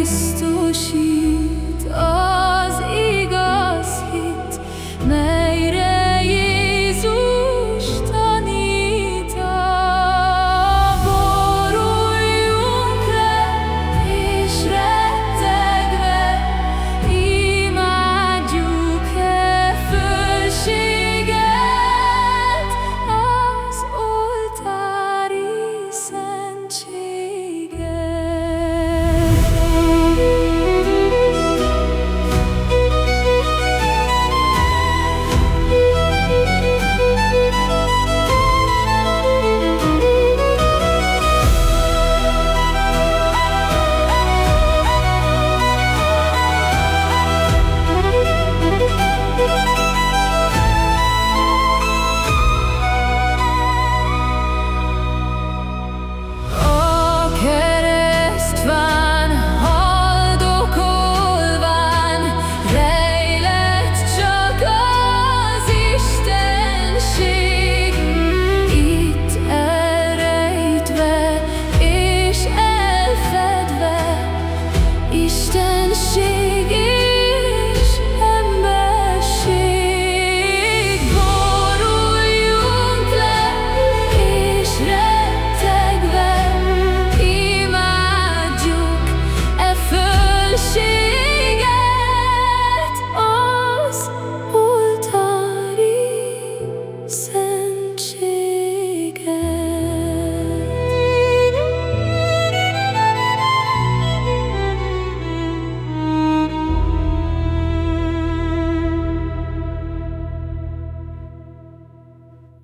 دوست داشتی